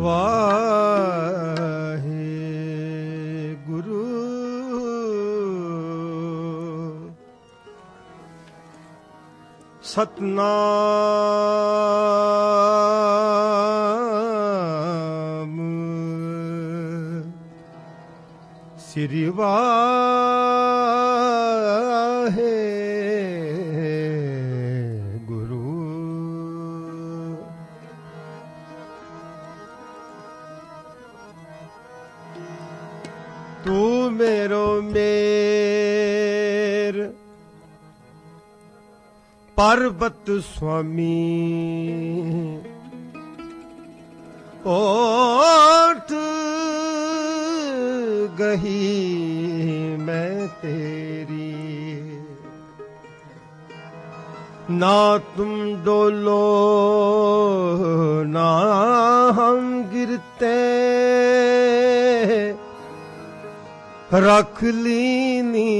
ਵਾਹੇ ਗੁਰੂ। ਸਤਨਾਮ। ਸ੍ਰੀ ਵਾਹ। ਪਰਬਤ ਸੁਆਮੀ ਓਠ ਗਹੀ ਮੈਂ ਤੇਰੀ ਨਾ ਤੁਮ ਡੋਲੋ ਨਾ ਹਮ ਗਿਰਤੇ ਰਖ ਲੀਨੀ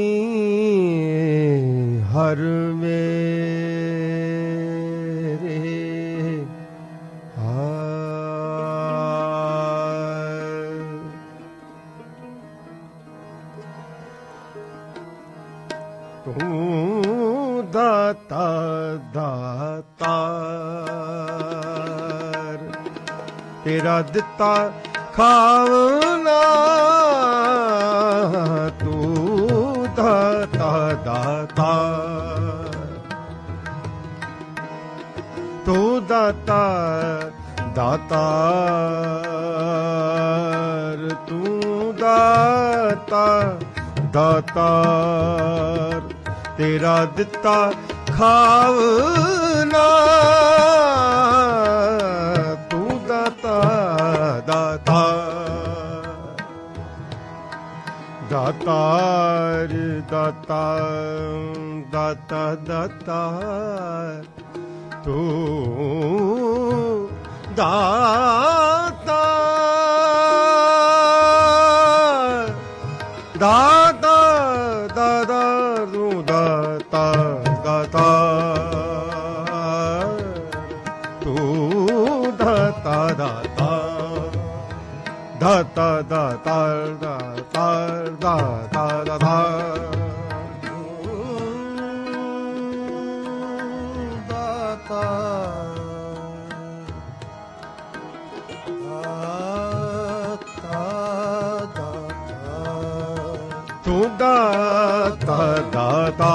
ਹਰ ਮੇਰੇ ਤੂੰ ਦਾਤਾ, ਦਾਤਾਰ। ਤੇਰਾ ਦਿੱਤਾ ਖਾਵਨਾ, ਤੂੰ ਦਾਤਾ ਦਾਤਾ ਤੂੰ ਦਾਤਾ, ਦਾਤਾਰ। ਤੂੰ ਦਾਤਾ, ਦਾਤਾਰ। ਤੇਰਾ ਦਿੱਤਾ ਖਾਵਨਾ। ਤੂੰ ਦਾਤਾ ਦਾਤਾਰ ਦਾਤਾਰ ਦਾਤਾ ਦਾਤਾ ਦਾਤਾਰ ਤੂੰ ਦਾਤਾ। ਦਾਤਾ ਦਾਤਾ ਦਾਤਾ ਦਾਤਾ ਦਾਤਾ ਦਾਤਾ ਦਾਤਾ ਤੂੰ ਦਾਤਾ ਦਾਤਾ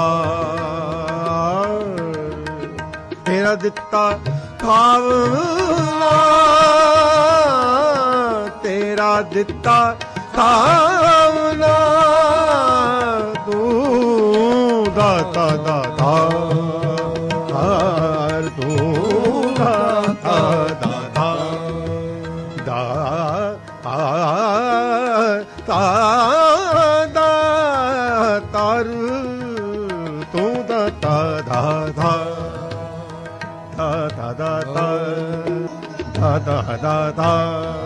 ਤੇਰਾ ਦਿੱਤਾ ਖਾਵਨਾ ਤੇਰਾ ਦਿੱਤਾ ਦਿੱਤਾ ਤਾਵਨਾ ਤੂੰ ਦਾਤਾ ਦਾਤਾ ਹਰ ਤੂੰ ਦਾਤਾ ਦਾਤਾ ਦਾ ਤਾ ਦਾ ਤਰ ਤੂੰ ਦਾਤਾ ਦਾਤਾ ਦਾਤਾ ਦਾਤਾ ਦਾਤਾ ਦਾਤਾ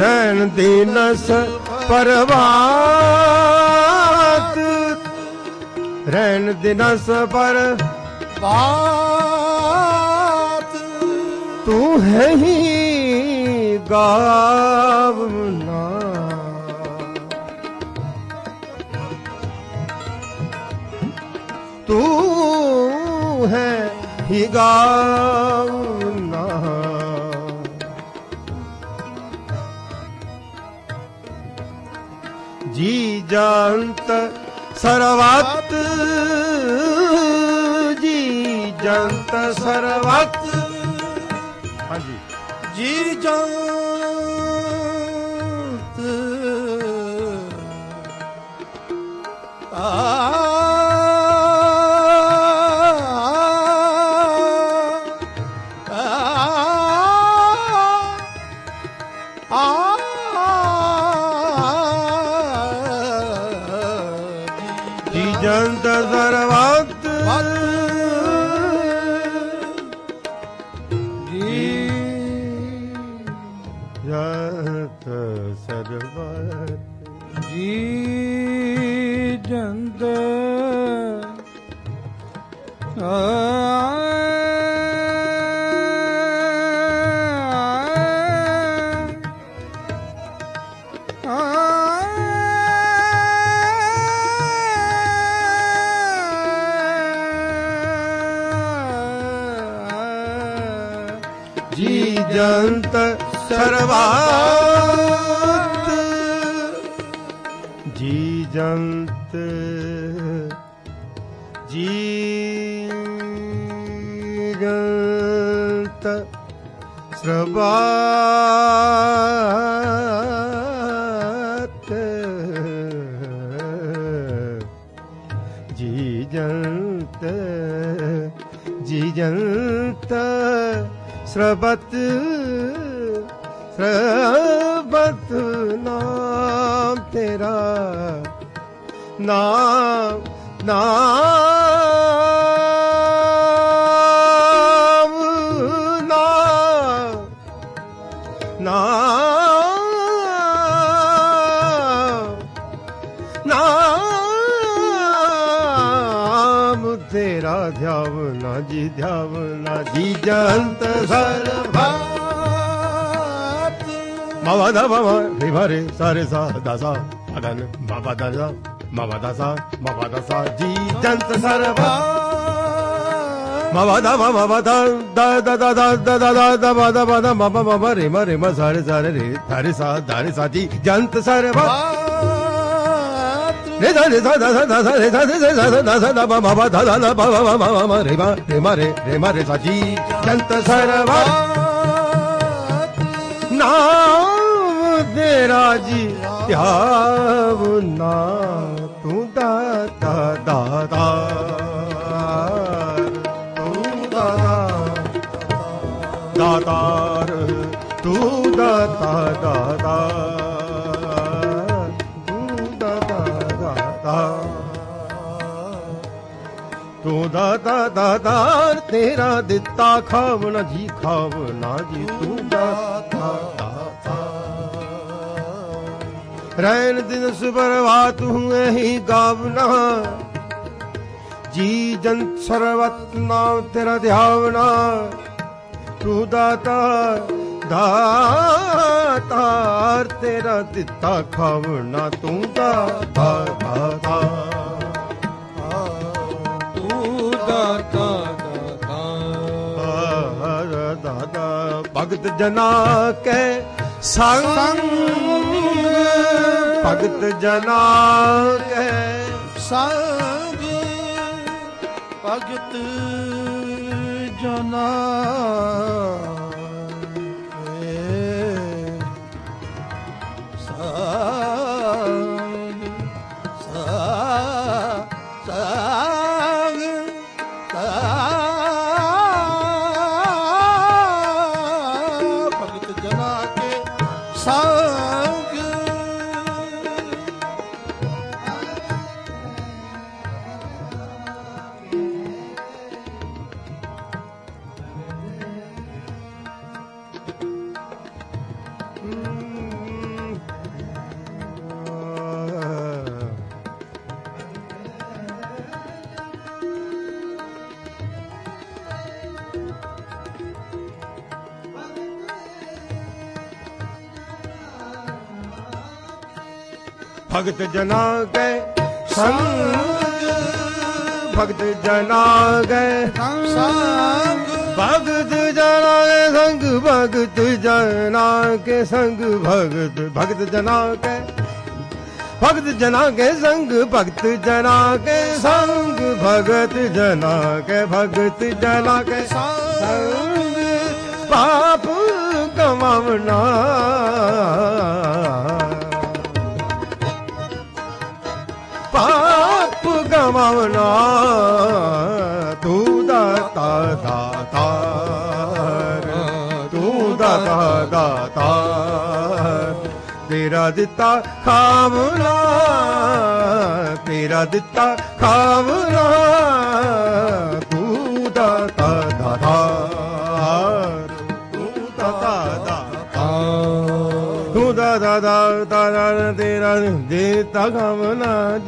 ਰਹਿਣ ਦੀਨਸ ਪਰਵਾਤ। ਰਹਿਣ ਦਿਨਸ ਪਰ ਬਾਤ ਤੂੰ ਹੈ ਹੀ ਗਾਵਨਾ ਤੂੰ ਹੈ ਹੀ ਗਾਵ ਜੰਤ ਸਰਵਤ ਜੀ ਜੰਤ ਸਰਵਤ ਹਾਂਜੀ। ਜੀ ਜੰਤ ਨਾਮ ਨਾਮ ਨਾਮ ਨਾਮ ਨਾਮ ਤੇਰਾ ਧਿਆਵਨਾ ਜੀ ਧਿਆਵਨਾ ਜੀ। ਜੰਤ ਸਰਬਾ ਮਵਾ ਦਾ ਮਵਾ ਰੇ ਮਾਰੇ ਸਾਰੇ ਸਾ ਦਾ ਸਾ ਅਦਨ ਮਵਾ ਦਾ ਸਾ ਮਵਾ ਦਾ ਸਾ ਮਵਾ ਦਾ ਸਾ ਜੀ ਜੰਤ ਸਰਬਾ ਮਵਾ ਦਾ ਮਵਾ ਦਾ ਦਾ ਦਾ ਦਾ ਦਾ ਦਾ ਦਾ ਦਾ ਦਾ ਮਾ ਦਾ ਮਾ ਦਾ ਮਵਾ ਮਵਾ ਰੇ ਮਾ ਰੇ ਮਾ ਸਾਰੇ ਸਾਰੇ ਰੇ ਥਾਰੇ ਸਾ ਧਾਰੇ ਸਾ ਜੀ ਜੰਤ ਸਰਬਾ ਰੇ ਦਾ ਰੇ ਦਾ ਦਾ ਦਾ ਦਾ ਰੇ ਦਾ ਰੇ ਦਾ ਦਾ ਦਾ ਦਾ ਮਾ ਮਾ ਦਾ ਦਾ ਦਾ ਮਾ ਮਾ ਮਾ ਮਾ ਰੇ ਮਾ ਰੇ ਮਾ ਰੇ ਰੇ ਮਾ ਰੇ ਸਾ ਜੀ ਜੰਤ ਸਰਬਾ ਨਾਮ ਤੇਰਾ ਜੀ ਧਿਆਵਨਾ ਤੂੰ ਦਾਤਾ ਦਾਤਾ ਤੂੰ ਦਾਤਾ ਦਾਤਾਰ ਤੂੰ ਦਾਤਾ ਦਾਤਾ। ਤੂੰ ਦਾਤਾ ਦਾਤਾ। ਤੂੰ ਦਾਤਾ ਦਾਤਾ, ਤੇਰਾ ਦਿੱਤਾ ਖਾਵਣਾ ਜੀ ਖਾਵਣਾ ਜੀ। ਤੂੰ ਦਾਤਾ ਦਾਤਾ। रैन दिन सुबरभात हुए ही गावना जी जन सर्वत नाम तेरा ध्यावना ਤੂੰ ਦਾਤਾ ਦਾਤਾਰ ਤੇਰਾ ਦਿੱਤਾ ਖਾਵਣਾ ਤੂੰ ਦਾਤਾ ਦਾਤਾ। ਤੂੰ ਦਾਤਾ ਦਾਤਾ। ਦਾਤਾ। ਭਗਤ ਜਨਾ ਕੇ ਸੰਗ ਭਗਤ ਜਨਾ ਕੇ। ਸੰਗ ਭਗਤ ਜਨਾ। ਭਗਤ ਜਨਾ ਗਏ ਸੰਗ ਭਗਤ ਜਨਾ ਗਏ। ਸੰਗ। ਭਗਤ ਜਨਾ ਕੇ ਸੰਗ ਭਗਤ ਜਨਾ ਕੇ ਸੰਗ ਭਗਤ ਭਗਤ ਜਨਾ ਕੇ ਭਗਤ ਜਨਾ ਕੇ ਸੰਗ ਭਗਤ ਜਨਾ ਕੇ ਸੰਗ ਭਗਤ ਜਨਾ ਕੇ ਭਗਤ ਜਨਾ ਕੇ ਸੰਗ। ਪਾਪ ਕਮਾਵਣਾ ਗਵਾਵਣਾ ਤੂੰ ਦਾਤਾ ਦਾਤਾਰ ਤੂੰ ਦਾਤਾ ਦਾਤਾਰ ਤੇਰਾ ਦਿੱਤਾ ਖਾਵਣਾ ਤੇਰਾ ਦਿੱਤਾ ਖਾਵਣਾ ਤੂੰ ਦਾਤਾ ਦਾਤਾਰ ਤੂੰ ਦਾਤਾ ਦਾਤਾਰ ਤੂੰ ਦਾ ਦਾ ਦਾ ਤੇਰਾ ਦੇ ਤਾ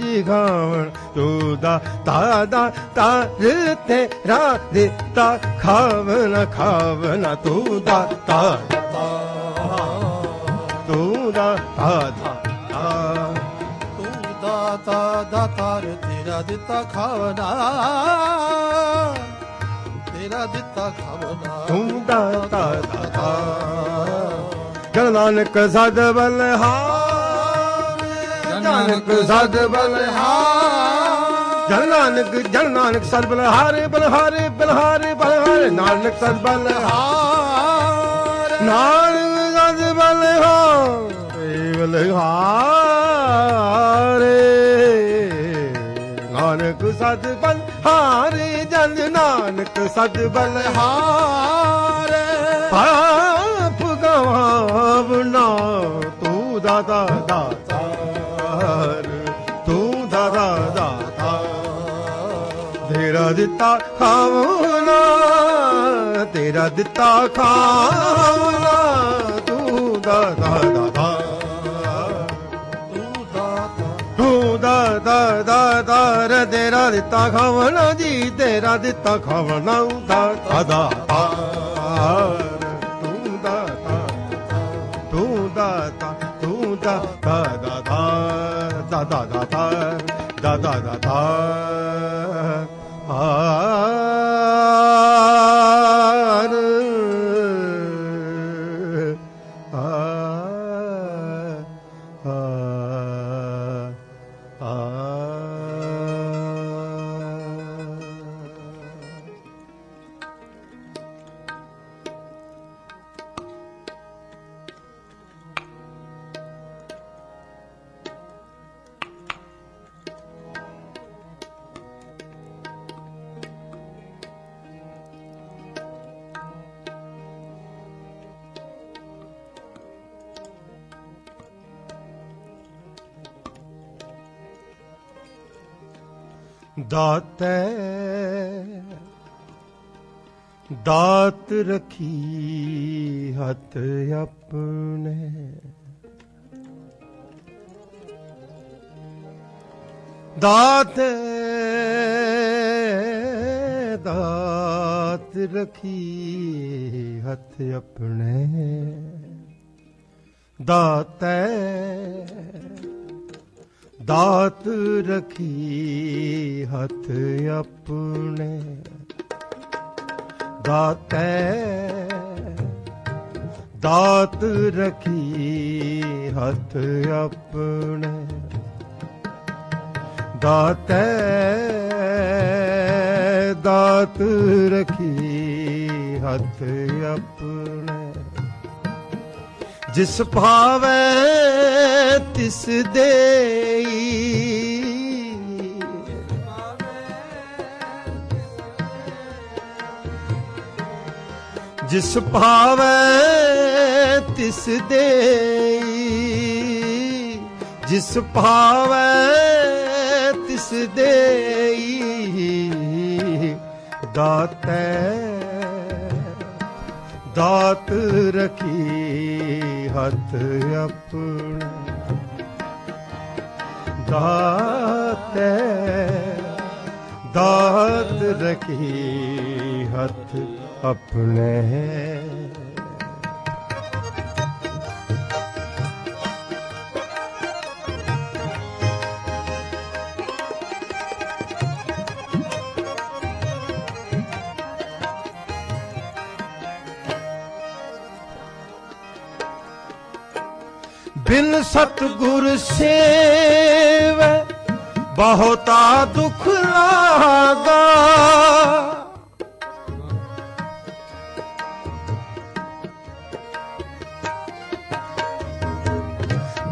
ਜੀ ਖਾਵਣ। ਤੂੰ ਦਾ ਤਾ ਦਾ ਤਾ ਰੇ ਤੇਰਾ ਦੇ ਤਾ ਖਾਵਣਾ ਖਾਵਣਾ ਤੂੰ ਦਾ ਤਾ ਤੂੰ ਦਾ ਤਾ ਦਾ ਤਾ। ਤੂੰ ਦਾਤਾ ਦਾਤਾਰ ਤੇਰਾ ਦਿੱਤਾ ਖਾਵਨਾ ਤੇਰਾ ਦਿੱਤਾ ਖਾਵਨਾ ਤੂੰ ਦਾ ਤਾ ਦਾ ਤਾ। ਜਨ ਨਾਨਕ ਸਦ ਬਲਹਾਰ। ਨਾਨਕ ਸਦ ਬਲਹਾਰ। ਜਨ ਨਾਨਕ ਜਨ ਨਾਨਕ ਸਦ ਬਲਹਾਰੇ ਬਲਹਾਰੇ ਬਲਹਾਰੇ ਬਲਹਾਰੇ, ਨਾਨਕ ਸਦ ਬਲਹਾਰ। ਨਾਨਕ ਸਦ ਬਲਹਾਰੇ ਬਲਹਾਰੇ। ਨਾਨਕ ਸਦ ਬਲਹਾਰੇ, ਜਨ ਨਾਨਕ ਸਦ ਬਲਹਾਰੇ। ਪਾਪ ਗਵਾਵਨਾ ਤੂੰ ਦਾਦਾ ਦਾਤਾਰ ਦਿੱਤਾ ਖਾਵਣਾ ਤੇਰਾ ਦਿੱਤਾ ਖਾਵਣਾ ਤੂੰ ਦਾਦਾ ਦਾਤਾ ਤੂੰ ਦਾਤਾ ਤੂੰ ਦਾ ਦਾ ਦਾ ਦਾ ਰ ਤੇਰਾ ਦਿੱਤਾ ਖਾਵਣਾ ਜੀ ਤੇਰਾ ਦਿੱਤਾ ਖਾਵਣਾ ਦਾ ਦਾ ਦਾ ਤੂੰ ਦਾ ਤੂੰ ਦਾ ਤੂੰ ਦਾ ਦਾ ਦਾ ah ਦਾਤੈ। ਦਾਤ ਰਖੀ ਹੱਥ ਆਪਣੇ। ਦਾਤ ਦਾਤ ਰਖੀ ਹੱਥ ਆਪਣੇ। ਦਾਤੈ ਦਾਤ ਰਖੀ ਹੱਥ ਆਪਣੇ ਦਾਤੈ, ਦਾਤ ਰਖੀ ਹੱਥ ਆਪਣੇ ਦਾਤੈ, ਦਾਤ ਰਖੀ ਹੱਥ ਆਪਣੇ। ਜਿਸ ਭਾਵੈ ਤਿਸ ਦੇਈ ਜਿਸ ਭਾਵੈ ਤਿਸ ਦੇਈ। ਜਿਸ ਭਾਵੈ ਤਿਸ ਦੇਈ। ਦਾਤੈ, ਦਾਤ ਰਖੀ ਹੱਥ ਆਪਣਾ। ਦਾਤੈ, ਦਾਤ ਰਖੀ ਹੱਥ अपने हैं। ਬਿਨ ਸਤਗੁਰ ਸੇਵ ਬਹੁਤਾ ਦੁਖ ਲਾਗਾ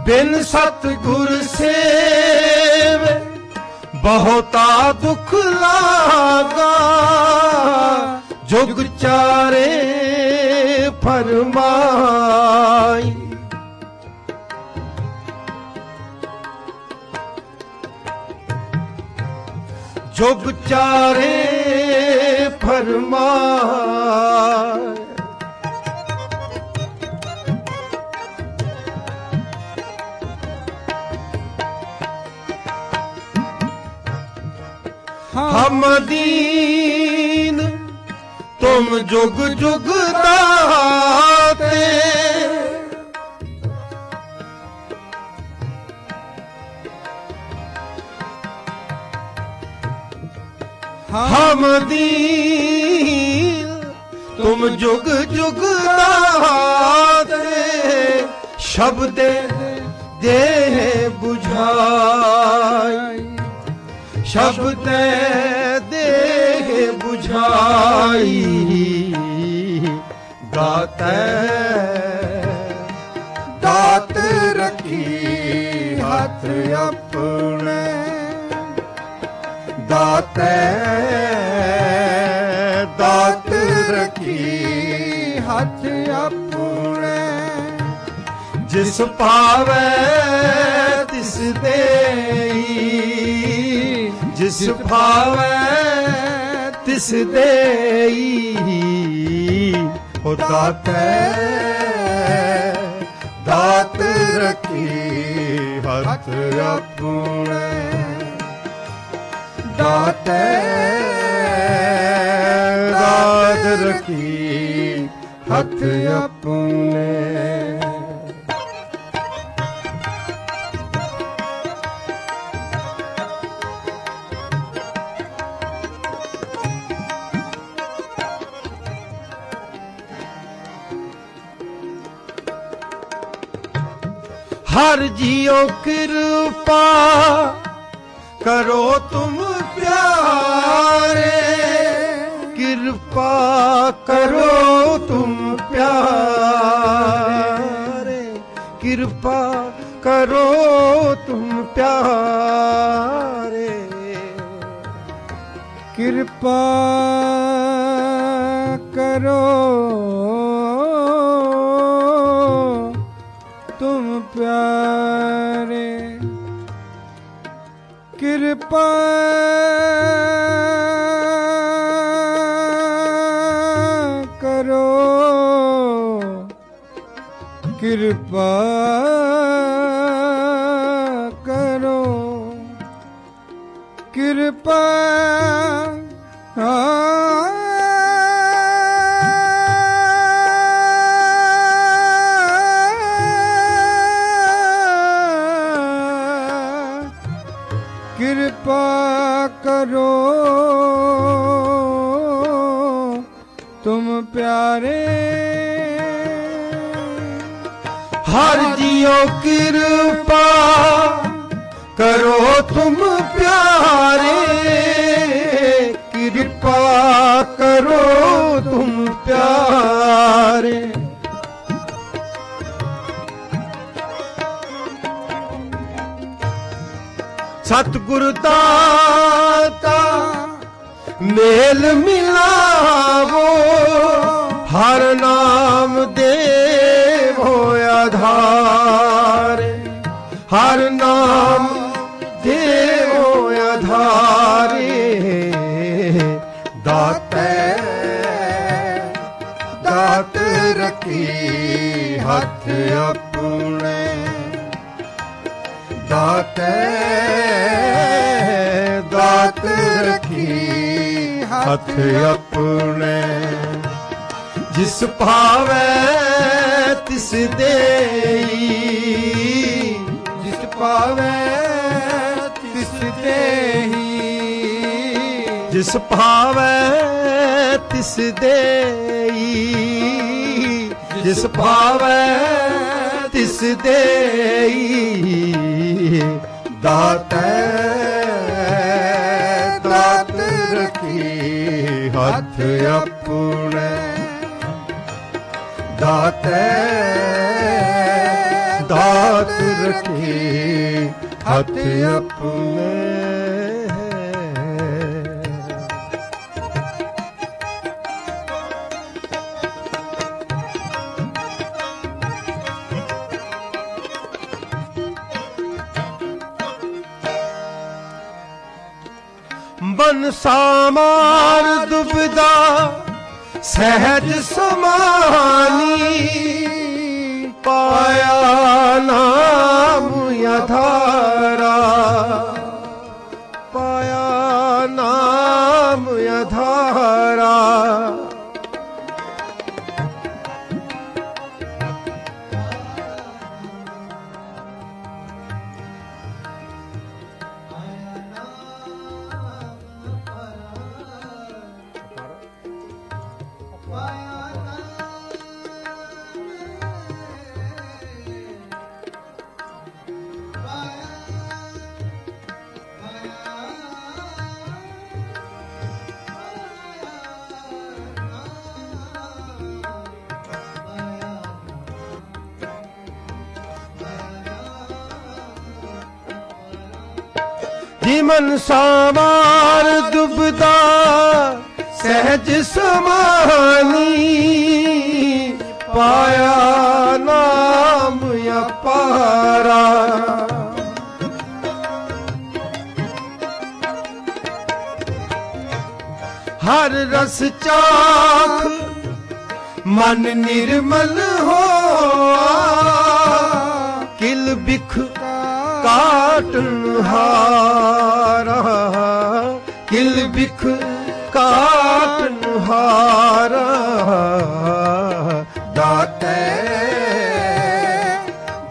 ਬਿਨ ਸਤਗੁਰ ਸੇਵੈ ਬਹੁਤਾ ਦੁਖ ਲਾਗਾ। ਜੁਗ ਚਾਰੇ ਫਰਮਾਈ। ਜੁਗ ਚਾਰੇ ਫਰਮਾਏ ਹਮ ਦੀਨ ਤੁਮ ਜੁਗ ਜੁਗ ਦਾਤੇ ਹਮ ਦੀਨ ਤੁਮ ਜੁਗ ਜੁਗ ਦਾਤੇ ਸ਼ਬਦ ਦੇਹ 부ਝਾਈ ਸ਼ਬਦ ਦੇਹ 부ਝਾਈ ਦਾਤੈ। ਦਾਤ ਰੱਖੀ ਹੱਥ ਆਪਣੇ। ਦਾਤੈ, ਦਾਤ ਰੱਖੀ ਹੱਥ ਆਪਣੇ। ਜਿਸ ਭਾਵੈ ਤਿਸ ਦੇਈ ਜਿਸ ਭਾਵੈ ਤਿਸ ਦੇਈ, ਉਹ ਦਾਤੈ, ਦਾਤ ਰੱਖੀ ਹੱਥ ਆਪਣੇ ਦਾਤੈ, ਦਾਤ ਰੱਖੀ ਹੱਥ ਆਪਣੇ ਹਰ ਜੀਓ ਕਿਰਪਾ ਕਰੋ ਤੁਮ ਪਿਆਰੇ। ਕਿਰਪਾ ਕਰੋ ਤੁਮ ਪਿਆਰੇ। ਕਿਰਪਾ ਕਰੋ ਤੁਮ ਪਿਆਰੇ। ਕਿਰਪਾ ਕਰੋ ਪਿਆਰੇ ਕਿਰਪਾ ਕਰੋ ਕਿਰਪਾ ਆਪਣੇ ਜਿਸ ਭਾਵੈ ਤਿਸ ਦੇਈ। ਜਿਸ ਪਾਵੇ ਤਿਸ ਦੇਹੀ ਜਿਸ ਭਾਵੈ ਤਿਸ ਦੇਈ। ਜਿਸ ਭਾਵੈ ਤਿਸ ਦੇਈ। ਦਾਤਾ ਹੱਥ ਆਪਣੇ ਦਾਤੈ ਦਾਤ ਰਖੀ ਹੱਥ ਆਪਣੇ ਸਾਮਾਰ ਦੁਬਦਾ ਸਹਿਜ ਸਮਾਨੀ ਪਾਇਆ ਨਾਮ ਯਥਾਰਾ ਜਿਮਨ ਸਾਵਾਰ ਦੁਬਦਾ, ਸਹਿਜ ਸਮਾਨੀ ਪਾਇਆ ਨਾਮ ਅਪਾਰਾ। ਹਰ ਰਸ ਚਾਖ ਮਨ ਨਿਰਮਲ ਹੋਆ, ਕਿਲ ਬਿਖ ਕਾਟਨ ਹਾਰਾ, ਕਿਲ ਬਿਖ ਕਾਟਨ ਹਾਰਾ। ਦਾਤੈ,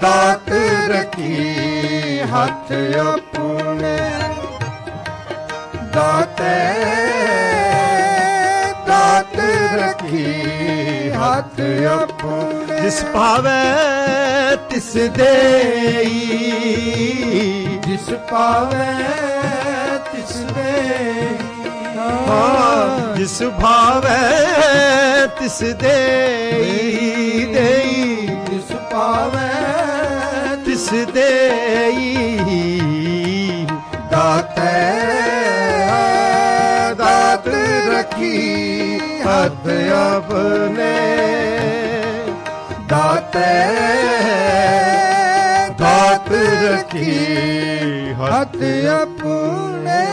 ਦਾਤ ਰਖੀ ਹੱਥ ਆਪਣੇ। ਦਾਤੈ, ਦਾਤ ਰਖੀ ਹੱਥ ਆਪਣੇ। ਜਿਸ ਭਾਵੈ ਤਿਸ ਦੇਈ, ਜਿਸ ਪਾਵੇ ਤਿਸ ਦੇ ਹਾਂ, ਜਿਸ ਭਾਵੈ ਤਿਸ ਦੇਈ। ਦੇਈ, ਜਿਸ ਪਾਵੇ ਤਿਸ ਦੇਈ। ਦਾਤੈ, ਦਾਤ ਰਖੀ, ਹੱਥ ਆਪਣੇ। ਦਾਤੈ ਦਾਤ ਰਖੀ ਹੱਥ ਆਪਣੇ।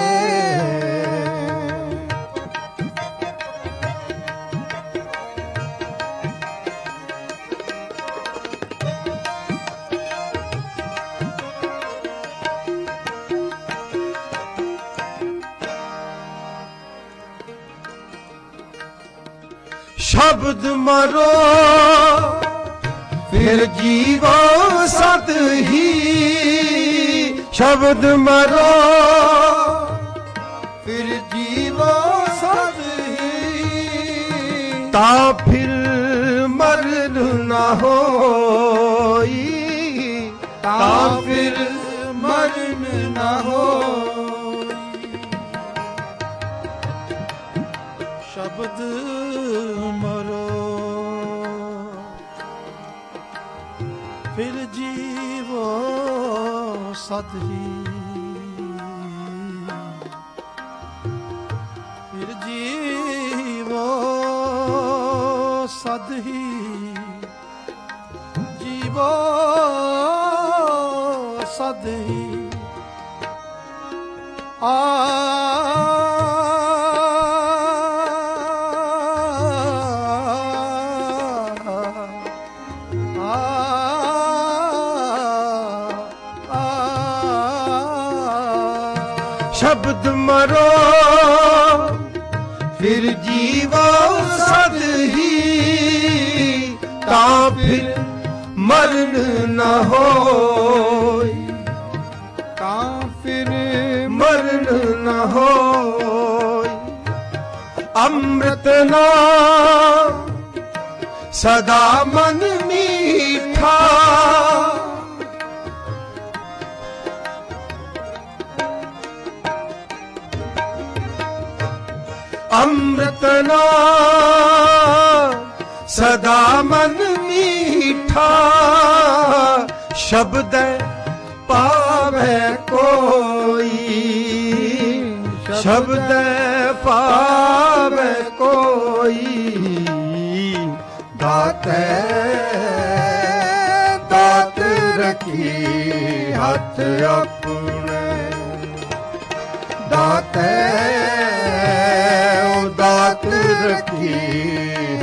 ਸ਼ਬਦ ਮਰੋ। ਫਿਰ ਜੀਵੋ ਸਤ ਹੀ। ਸ਼ਬਦ ਮਰੋ। ਫਿਰ ਜੀਵੋ ਸਦ ਹੀ। ਤਾਂ ਫਿਰ ਮਰਨ ਨਾ ਹੋਈ। ਤਾਂ ਫਿਰ ਮਰਨ ਨਾ ਹੋਈ। ਸ਼ਬਦ ਸਦ ਹੀ। ਫਿਰ ਜੀਵੋ ਸਦ ਹੀ। ਜੀਵੋ ਸਦ ਹੀ। ਆ ਸ਼ਬਦ ਫਿਰ ਜੀਵੋ ਸਦ ਹੀ, ਤਾਂ ਫਿਰ ਮਰਨ ਨਾ ਹੋਈ। ਤਾਂ ਫਿਰ ਮਰਨ ਨਾ ਹੋਈ। ਅੰਮ੍ਰਿਤ ਨਾ ਸਦਾ ਮਨ ਅੰਮ੍ਰਿਤ ਸਦਾ ਮਨ ਮੀਠਾ, ਸ਼ਬਦ ਪਾਵੇ ਕੋਈ, ਸ਼ਬਦ ਪਾਵੇ ਕੋਈ, ਦਾਤੇ, ਦਾਤ ਰਖੀ ਹੱਥ ਆਪਣੇ, ਦਾਤੇ ਰਖੀ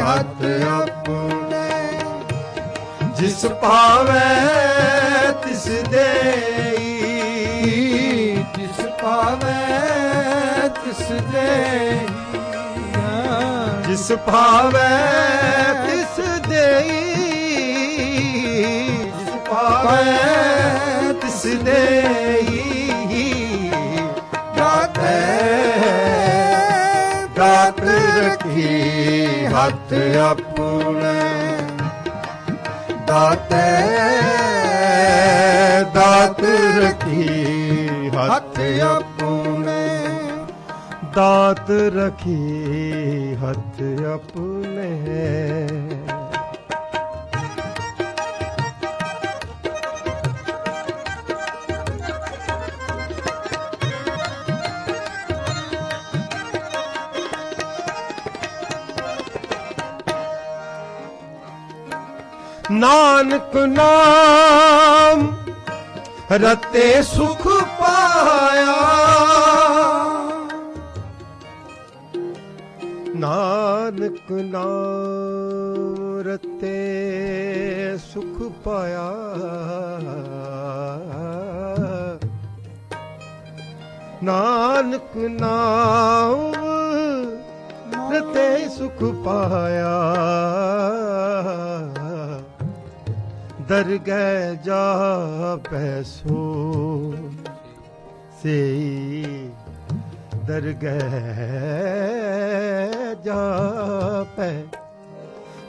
ਹੱਥ ਆਪਣੇ। ਜਿਸ ਭਾਵੇ ਤਿਸ ਦੇਈ। ਜਿਸ ਪਾਵੇ ਤਿਸ ਦੇਈ। ਜਿਸ ਭਾਵੇ ਤਿਸ ਦੇਈ। ਜਿਸ ਭਾਵੇ ਤਿਸ ਦੇਈ। ਰਖੀ ਹੱਥ ਆਪਣੇ? ਦਾਤੇ ਦਾਤ ਰਖੀ ਹੱਥ ਆਪਣੇ। ਦਾਤ ਰਖੀ ਹੱਥ ਆਪਣੇ। ਨਾਨਕ ਨਾਮ, ਰਤੇ ਸੁਖ ਪਾਇਆ। ਨਾਨਕ ਨਾਮ, ਰਤੇ ਸੁਖ ਪਾਇਆ। ਨਾਨਕ ਨਾਮ, ਰਤੇ ਸੁਖ ਪਾਇਆ। ਦਰਗਹਿ ਜਾ ਪੈਸੋ ਸੇਈ ਦਰਗਹਿ ਜਾ ਪੈ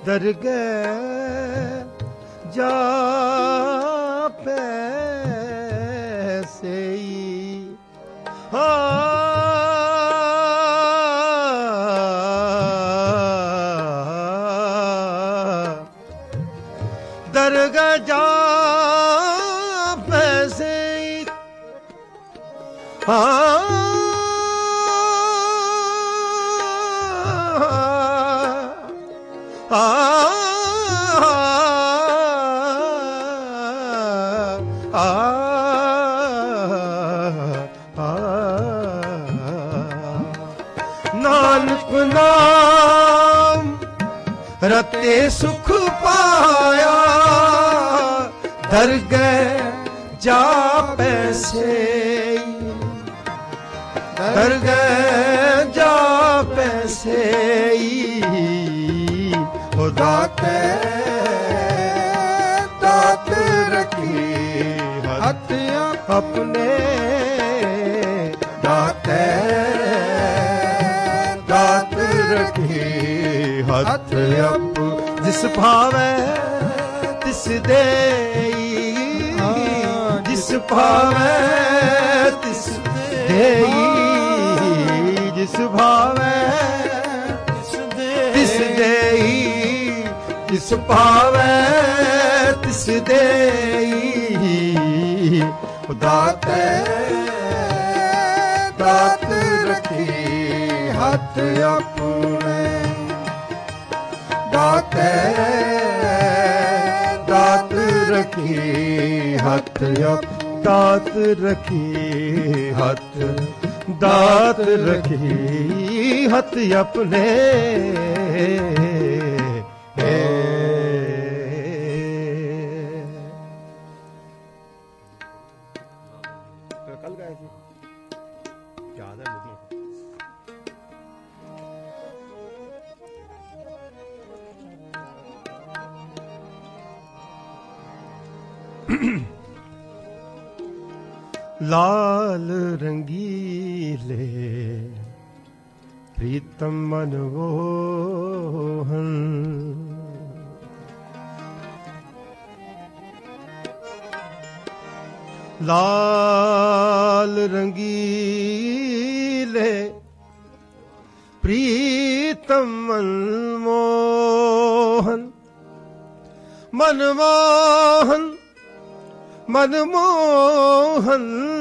ਦਰਗਹਿ ਜਾ ਪੈ ਸੇਈ। ਹਾਂ। ਨਾਨਕ ਨਾਮ ਰਤੇ ਸੁਖ ਪਾਇਆ ਦਰਗਹਿ ਜਾ ਪੈਸੇ ਦਰਗਹਿ ਜਾ ਪੈਸੇ ਹੋ ਆਪਣੇ ਦਾਤੇ ਦਾਤ ਰਖੀ ਹੱਥ ਅਪ ਜਿਸ ਭਾਵੇ ਤਿਸ ਦੇਈ ਜਿਸ ਭਾਵੇ ਤਿਸ ਦੇਈ ਜਿਸ ਭਾਵੇ? ਤਿਸ ਦੇਈ ਤਿਸ ਭਾਵੇ ਤਿਸ ਦੇਈ। ਦਾਤੇ ਦਾਤ ਰਖੀ ਹੱਥ ਆਪਣੇ। ਦਾਤੇ ਦਾਤ ਰਖੀ ਹੱਥ ਅਪ ਦਾਤ ਰਖੀ ਹੱਥ ਦਾਤ ਰਖੀ ਹੱਥ ਆਪਣੇ ਕੱਲ ਗਏ ਸੀ ਯਾਦ ਹੈ ਮੈਨੂੰ ਲਾਲ ਰੰਗੀਲੇ ਪ੍ਰੀਤਮ ਮਨਵੋਹਨ ਲਾਲ ਰੰਗੀਲੇ ਪ੍ਰੀਤਮ ਪ੍ਰੀਤਮ ਮਨਮੋਹਨ। ਮਨਮੋਹਨ ਮਨਮੋਹਨ।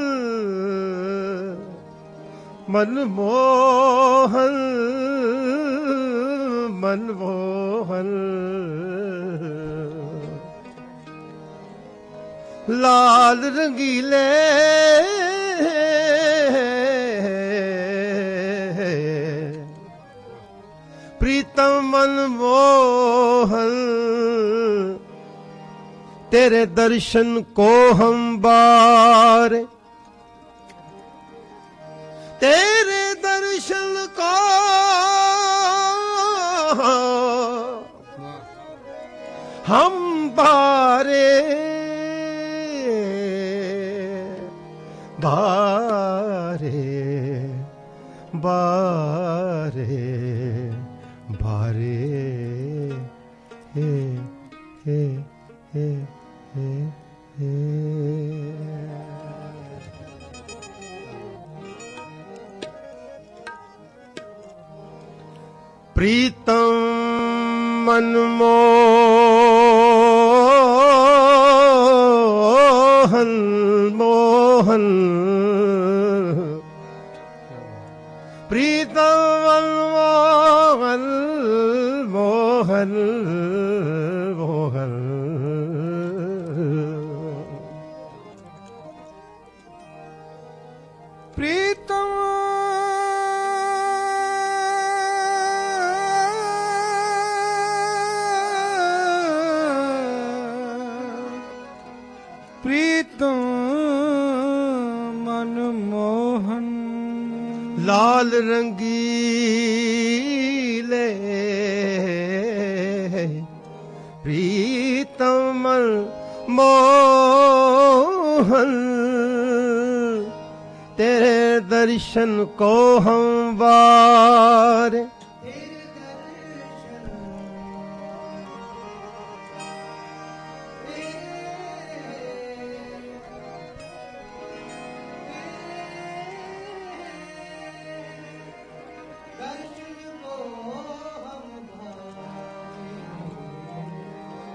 ਮਨਮੋਹਨ ਮਨਮੋਹਨ। ਲਾਲ ਰੰਗੀਲੇ ਪ੍ਰੀਤਮ ਮਨਮੋਹਨ ਤੇਰੇ ਦਰਸ਼ਨ ਕੋ ਹਮ ਤੇਰੇ ਦਰਸ਼ਨ ਕੋ ਹਮ ਬਾਰੇ ਬਾਰੇ ਬਾਰੇ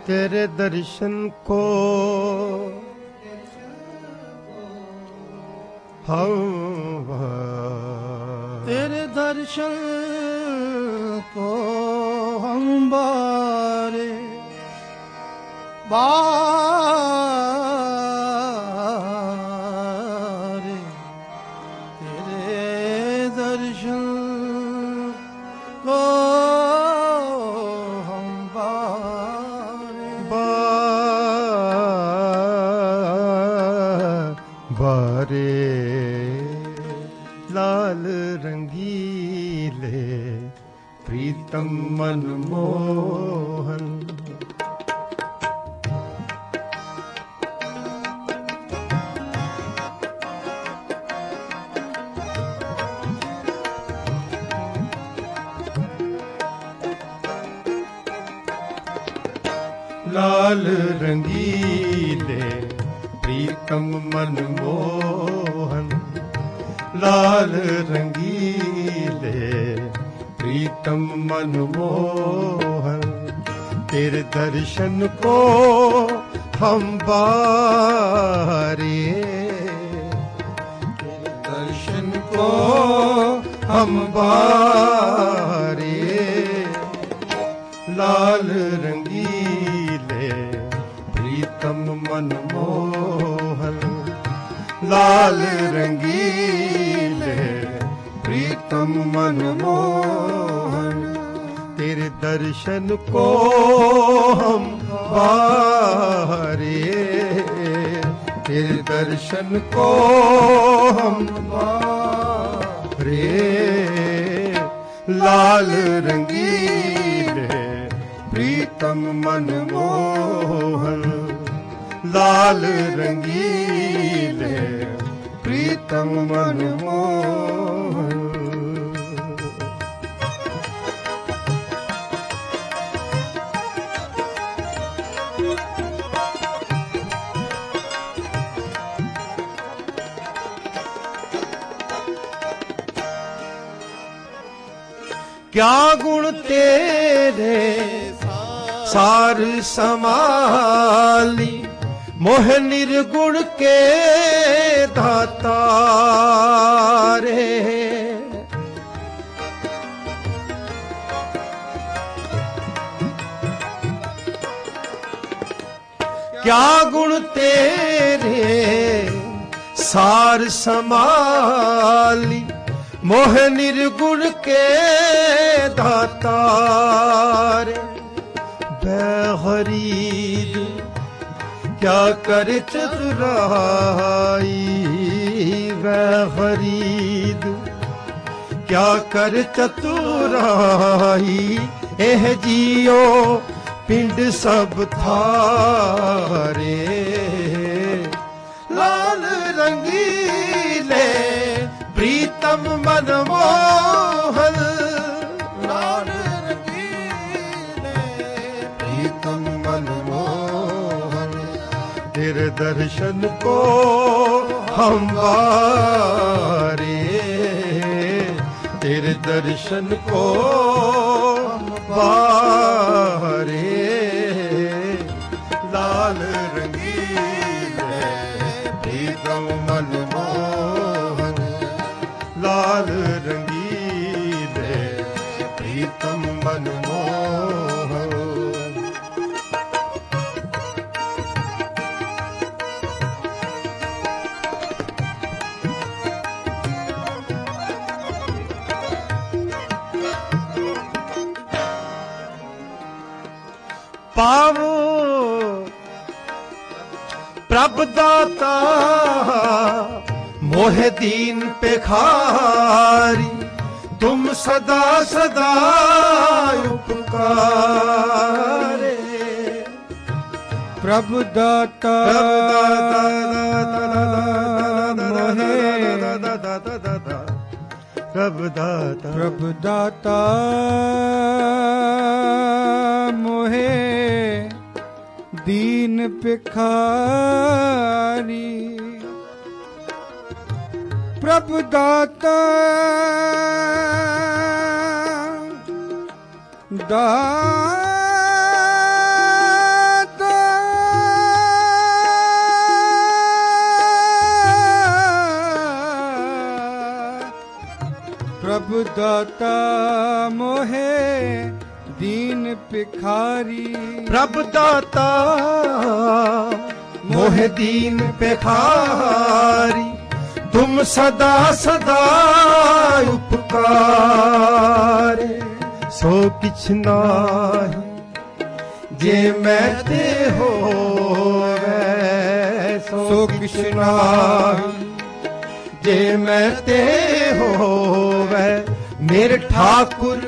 तेरे दर्शन को हम तेरे दर्शन को हम बारे बार ਤੇਰੇ ਦਰਸ਼ਨ ਕੋ ਹਮ ਬਾਰੇ ਦਰਸ਼ਨ ਕੋ ਹਮ ਬਾਰੇ ਲਾਲ ਰੰਗੀਲੇ ਪ੍ਰੀਤਮ ਮਨਮੋਹਨ ਲਾਲ ਰੰਗੀਲੇ ਪ੍ਰੀਤਮ ਮਨਮੋਹਨ ਤੇਰੇ ਦਰਸ਼ਨ ਕੋ ਹਮ ਬਾਰੇ ਤੇਰੇ ਦਰਸ਼ਨ ਕੋ ਹਮ ਬਾਰੇ ਲਾਲ ਰੰਗੀਲੇ ਪ੍ਰੀਤਮ ਮਨਮੋਹਨ ਲਾਲ ਰੰਗੀਲੇ ਪ੍ਰੀਤਮ ਮਨਮੋਹਨ ਕਿਆ ਗੁਣ ਤੇਰੇ? ਸਾਰ ਸਮਾਲੀ ਮੋਹ ਨਿਰਗੁਣ ਕੇ ਦਾਤਾ ਰੇ। ਕਿਆ ਗੁਣ ਤੇਰੇ? ਸਾਰ ਸਮਾਲੀ ਮੋਹ ਨਿਰਗੁਣ ਕੇ ਦਾਤਾਰ ਬਹਿਰੀਦ ਕਿਆ ਕਰ ਚਤੁਰਾਈ ਬਹਿਰੀਦ ਕਿਆ ਕਰ ਚਤੁਰਾਈ, ਇਹ ਜੀਓ ਪਿੰਡ ਸਭ ਥਾਰੇ ਪ੍ਰੀਤਮ ਮਨ ਮੋਹਨ ਲਾਲ ਰੰਗੀਲੇ ਪ੍ਰੀਤਮ ਮਨ ਤੇਰੇ ਦਰਸ਼ਨ ਕੋ ਹਮ ਵਾਰੇ, ਤੇਰੇ ਦਰਸ਼ਨ ਕੋ ਬਾਰੇ ਪਾਵੋ। ਪ੍ਰਭ ਦਾਤਾ ਮੋਹ ਦੀਨ ਪਖਾਰੀ ਤੁਮ ਸਦਾ ਸਦਾ ਉਪਕਾਰੇ। ਪ੍ਰਭ ਦਾਤਾ ਪ੍ਰਭ ਦਾਤਾ। ਪ੍ਰਭ ਦਾਤਾ ਮੋਹੇ ਦੀਨ ਪਿਖਾਰੀ ਪ੍ਰਭ ਦਾਤਾ ਦਾਤਾ। ਪ੍ਰਭ ਦਾਤਾ ਮੋਹੇ ਪਿਖਾਰੀ ਪ੍ਰਭ ਦਾਤਾ ਮੋਹ ਦੀਨ ਪਖਾਰੀ ਤੁਮ ਸਦਾ ਸਦਾ ਉਪਕਾਰੇ। ਸੋ ਕਿਛ ਨਾਹੀ ਜੇ ਮੈਂ ਤੇ ਹੋਵੇ ਸੋ ਕਿਛ ਨਾਹੀ। ਜੇ ਮੈਂ ਤੇ ਹੋਵੇ ਮੇਰੇ ਠਾਕੁਰ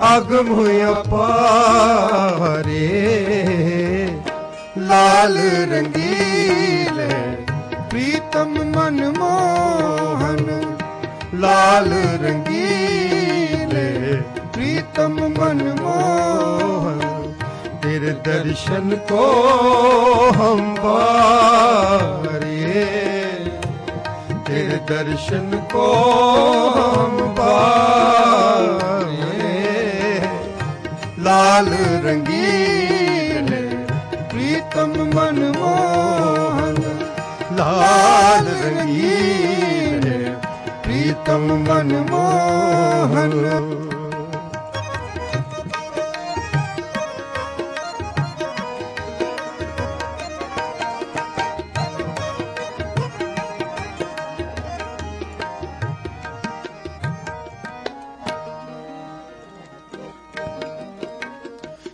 ਅਗਮ ਹੋਇਆ ਪਾਰੇ। ਲਾਲ ਰੰਗੀਲੇ ਪ੍ਰੀਤਮ ਮਨ ਮੋਹਨ। ਲਾਲ ਰੰਗੀਲੇ ਪ੍ਰੀਤਮ ਮਨ ਮੋਹਨ। ਤੇਰੇ ਦਰਸ਼ਨ ਕੋ ਹਮ ਬਾਰੇ ਤੇਰੇ ਦਰਸ਼ਨ ਕੋ ਹਮ ਬਾਰੇ ਲਾਲ ਰੰਗੀਲੇ ਪ੍ਰੀਤਮ ਮਨ ਮੋਹਨ ਲਾਲ ਰੰਗੀਲੇ ਪ੍ਰੀਤਮ ਮਨ ਮੋਹਨ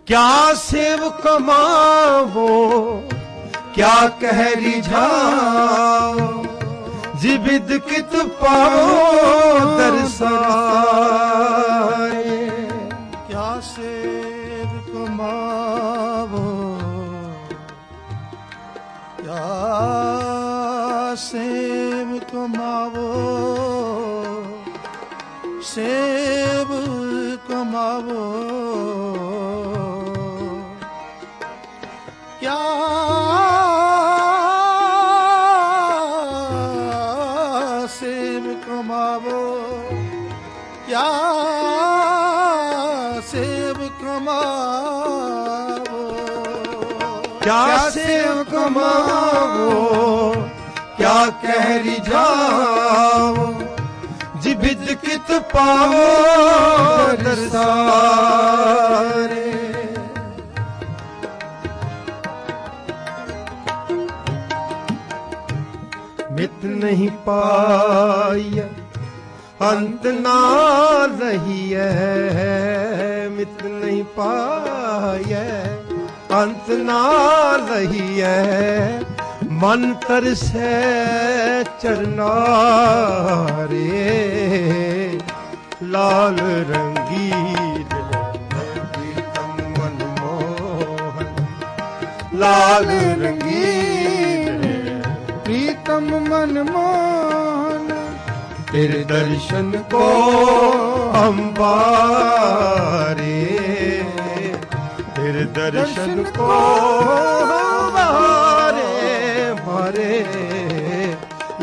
क्या सेव कमावो क्या कह रिझाओ जिबिद कित पाओ दरसाए क्या सेव कमावो क्या सेव कमावो सेव कमावो ਭਾਵ ਜਿਬਿਦ ਕਿਤ ਪਾਵੋ ਦਰਸਾਰੇ। ਮਿਤ ਨਹੀਂ ਪਾਈ ਅੰਤ ਨਾ ਰਹੀ ਹੈ ਮਿਤ ਨਹੀਂ ਪਾਈ ਅੰਤ ਨਾ ਰਹੀ ਹੈ ਮਨ ਤਰਸੈ ਚਰਨਾਰੇ ਲਾਲ ਰੰਗੀ ਲਾਲ ਰੰਗੀ ਪ੍ਰੀਤਮ ਮਨ ਮੋਹਨ ਤੇਰੇ ਦਰਸ਼ਨ ਕੋ ਅੰਬਾਰੇ। ਤੇਰੇ ਦਰਸ਼ਨ ਕੋ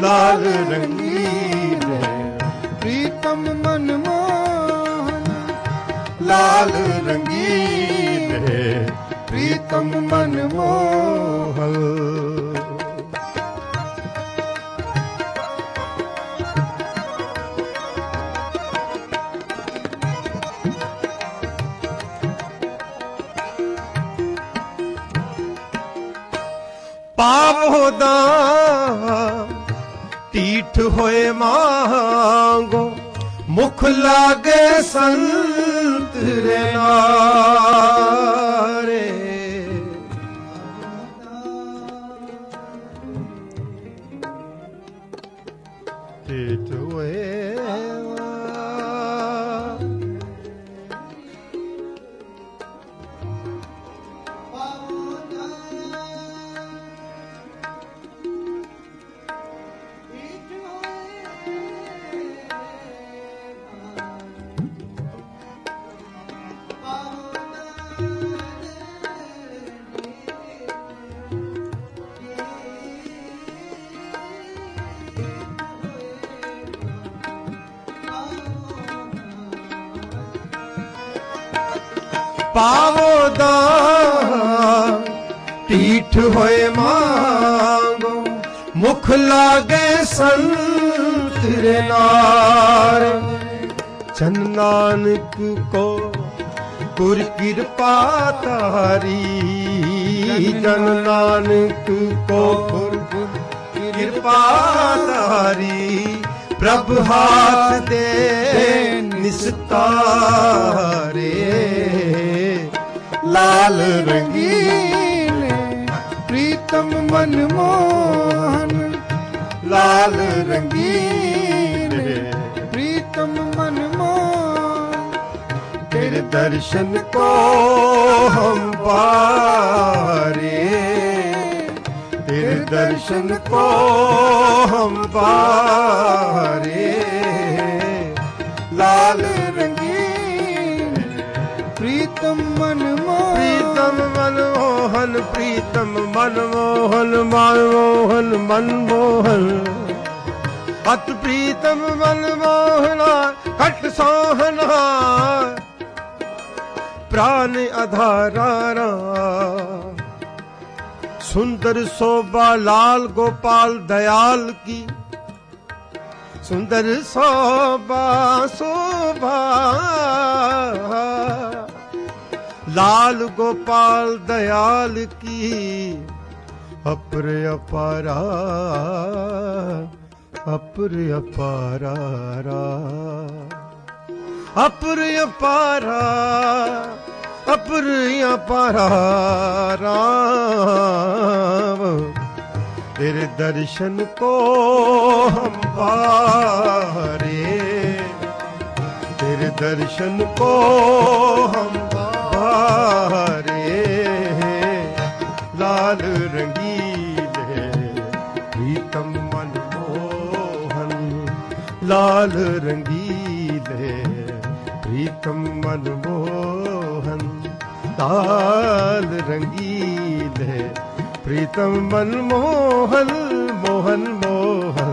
ਲਾਲ ਰੰਗੀ ਹੈ। ਪ੍ਰੀਤਮ ਮਨ ਮੋਹਨ ਲਾਲ ਰੰਗੀ ਹੈ। ਪ੍ਰੀਤਮ ਮਨ ਮੋਹਨ ਪਾਪ ਹੋਦਾ ਹੋਏ ਮੰਗੋ ਮੁਖ ਲਾਗੇ ਸੰਤ ਰੇ ਨਾਰੇ ਪਾਵੋ ਦਾ ਟੀਠ ਹੋਏ ਮੰਗੋ ਮੁਖ ਲਾਗੇ ਸੰਤ ਰੇ ਨਾਰ। ਨਾਨਕ ਕੋ ਗੁਰ ਕਿਰਪਾ ਤਾਰੀ ਜਨ ਨਾਨਕ ਕੋ ਗੁਰ ਕਿਰਪਾ ਤਾਰੀ ਪ੍ਰਭ ਹਾਥ ਦੇ ਨਿਸਤਾਰੇ। ਲਾਲ ਰੰਗੀਨ, ਪ੍ਰੀਤਮ ਮਨ ਮੋਹਨ। ਲਾਲ ਰੰਗੀਨ, ਪ੍ਰੀਤਮ ਮਨ ਮੋਹਨ। ਤੇਰੇ ਦਰਸ਼ਨ ਕੋ ਹਮ ਬਾਰੇ ਤੇਰੇ ਦਰਸ਼ਨ ਕੋ ਹਮ ਬਾਰੇ ਪ੍ਰੀਤਮ ਮਨ ਮੋਹਨ ਮਨ ਮੋਹਨ ਮਨ ਮੋਹਨ ਅਤ ਪ੍ਰੀਤਮ ਮਨ ਮੋਹਨਾ ਘਟ ਸੋਹਨਾ ਪ੍ਰਾਨ ਅਧਾਰਾ ਸੁੰਦਰ ਸੋਭਾ ਲਾਲ ਗੋਪਾਲ ਦਇਆਲ ਕੀ ਸੁੰਦਰ ਸੋਭਾ ਸੋਭਾ ਲਾਲ ਗੋਪਾਲ ਦਇਆਲ ਕੀ? ਅਪਰ ਅਪਾਰਾ ਅਪਰ ਅਪਾਰਾ ਅਪਰ ਅਪਾਰਾ ਅਪਰ ਅਪਾਰਾ ਰਾਮ। ਤੇਰੇ ਦਰਸ਼ਨ ਕੋ ਹਮ ਪਾਰੇ ਤੇਰੇ ਦਰਸ਼ਨ ਕੋ ਹਮ ਪਿਆਰੇ ਲਾਲ ਰੰਗੀਲੇ ਪ੍ਰੀਤਮ ਮਨ ਮੋਹਨ ਲਾਲ ਰੰਗੀਲੇ ਪ੍ਰੀਤਮ ਮਨ ਮੋਹਨ ਲਾਲ ਰੰਗੀਲੇ ਪ੍ਰੀਤਮ ਮਨ ਮੋਹਨ ਮੋਹਨ ਮੋਹਨ